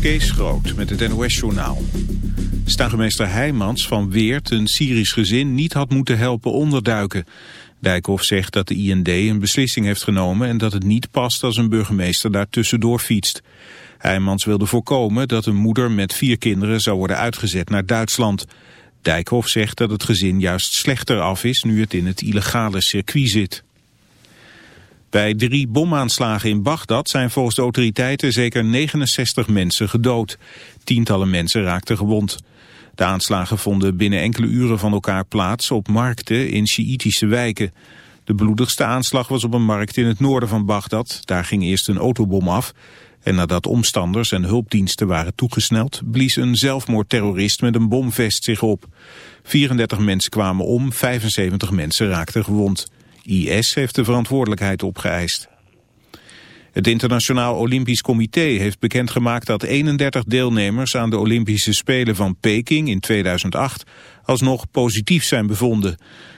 Kees Groot met het NOS-journaal. Stagemeester Heijmans van Weert een Syrisch gezin niet had moeten helpen onderduiken. Dijkhoff zegt dat de IND een beslissing heeft genomen... en dat het niet past als een burgemeester daar tussendoor fietst. Heijmans wilde voorkomen dat een moeder met vier kinderen zou worden uitgezet naar Duitsland. Dijkhoff zegt dat het gezin juist slechter af is nu het in het illegale circuit zit. Bij drie bomaanslagen in Bagdad zijn volgens de autoriteiten zeker 69 mensen gedood. Tientallen mensen raakten gewond. De aanslagen vonden binnen enkele uren van elkaar plaats op markten in Sjiïtische wijken. De bloedigste aanslag was op een markt in het noorden van Bagdad. Daar ging eerst een autobom af. En nadat omstanders en hulpdiensten waren toegesneld... blies een zelfmoordterrorist met een bomvest zich op. 34 mensen kwamen om, 75 mensen raakten gewond. IS heeft de verantwoordelijkheid opgeëist. Het Internationaal Olympisch Comité heeft bekendgemaakt dat 31 deelnemers aan de Olympische Spelen van Peking in 2008 alsnog positief zijn bevonden.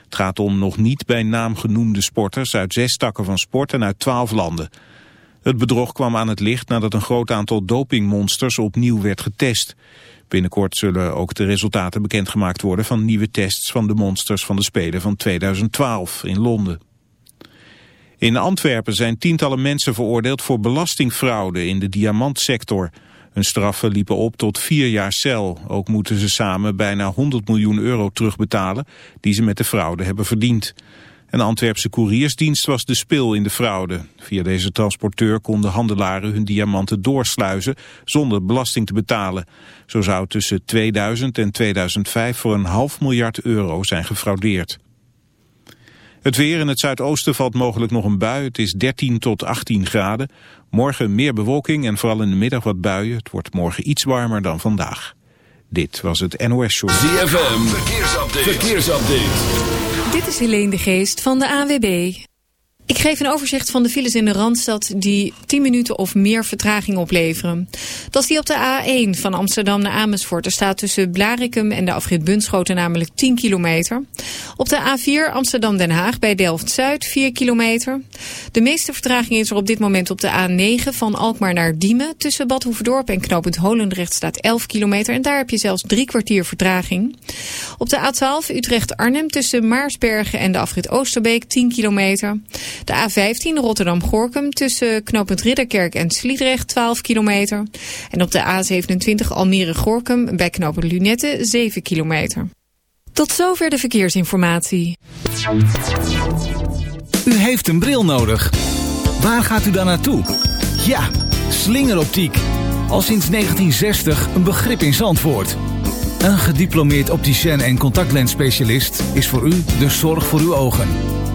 Het gaat om nog niet bij naam genoemde sporters uit zes takken van sport en uit twaalf landen. Het bedrog kwam aan het licht nadat een groot aantal dopingmonsters opnieuw werd getest. Binnenkort zullen ook de resultaten bekendgemaakt worden van nieuwe tests van de monsters van de Spelen van 2012 in Londen. In Antwerpen zijn tientallen mensen veroordeeld voor belastingfraude in de diamantsector. Hun straffen liepen op tot vier jaar cel. Ook moeten ze samen bijna 100 miljoen euro terugbetalen die ze met de fraude hebben verdiend. Een Antwerpse koeriersdienst was de spil in de fraude. Via deze transporteur konden handelaren hun diamanten doorsluizen zonder belasting te betalen. Zo zou tussen 2000 en 2005 voor een half miljard euro zijn gefraudeerd. Het weer in het zuidoosten valt mogelijk nog een bui. Het is 13 tot 18 graden. Morgen meer bewolking en vooral in de middag wat buien. Het wordt morgen iets warmer dan vandaag. Dit was het NOS Show. ZFM, verkeersupdate. verkeersupdate. Dit is Helene de Geest van de AWB. Ik geef een overzicht van de files in de Randstad die 10 minuten of meer vertraging opleveren. Dat is die op de A1 van Amsterdam naar Amersfoort. Er staat tussen Blarikum en de afrit Bunschoten namelijk 10 kilometer. Op de A4 Amsterdam-Den Haag bij Delft-Zuid 4 kilometer. De meeste vertraging is er op dit moment op de A9 van Alkmaar naar Diemen. Tussen Bad en knooppunt Holendrecht staat 11 kilometer. En daar heb je zelfs drie kwartier vertraging. Op de A12 Utrecht-Arnhem tussen Maarsbergen en de afrit Oosterbeek 10 kilometer. De A15 Rotterdam-Gorkum tussen knooppunt Ridderkerk en Sliedrecht 12 kilometer. En op de A27 Almere-Gorkum bij knooppunt Lunette 7 kilometer. Tot zover de verkeersinformatie. U heeft een bril nodig. Waar gaat u dan naartoe? Ja, slingeroptiek. Al sinds 1960 een begrip in Zandvoort. Een gediplomeerd opticien en contactlensspecialist is voor u de zorg voor uw ogen.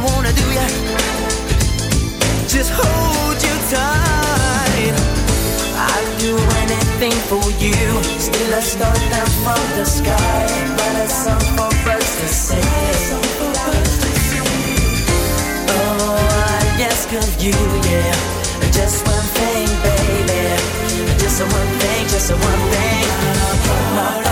wanna do Just hold you tight. I'd do anything for you. Still a star down from the sky But a song for birds to sing Oh, you, yeah. Just one thing, baby. Just one thing, just one thing.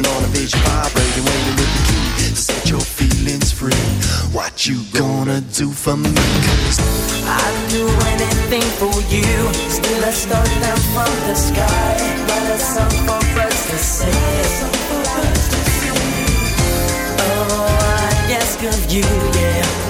Working on a vision, vibrating, waiting with the key to set your feelings free. What you gonna do for me? Cause I'd do anything for you. Still, I start down from the sky. Write a song for us to sing. Oh, I ask of you, yeah.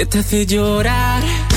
Que te hace llorar.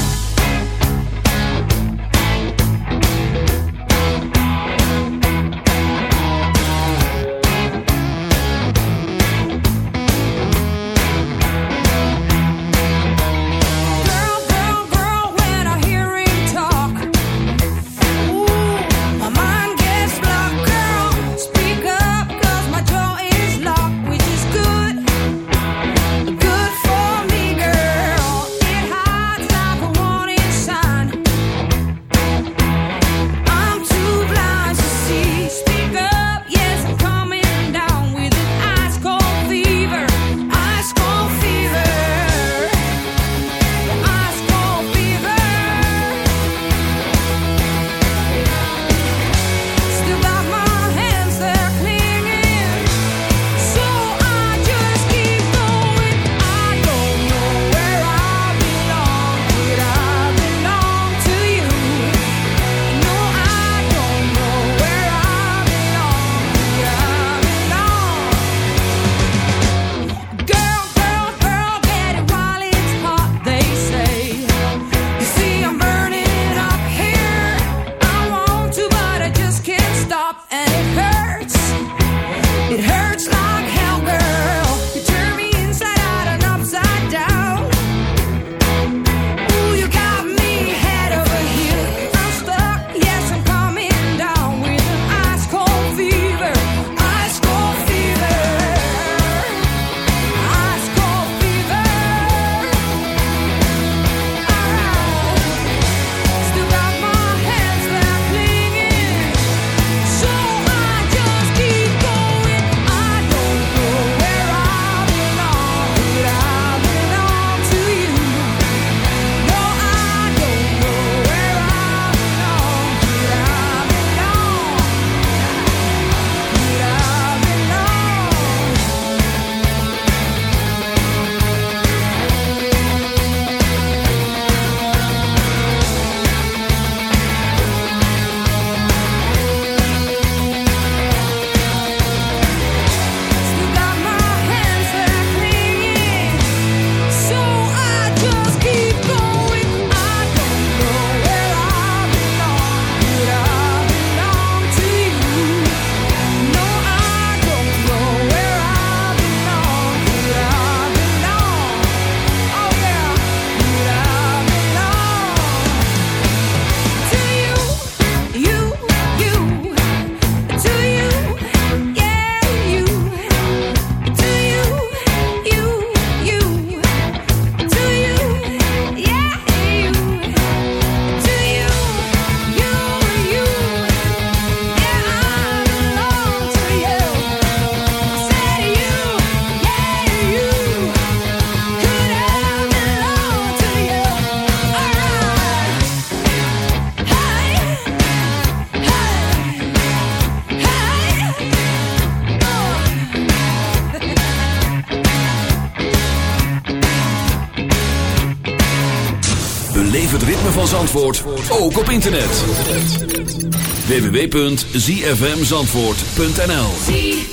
www.zfmzandvoort.nl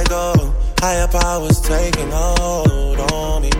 I go, higher powers taking hold on me.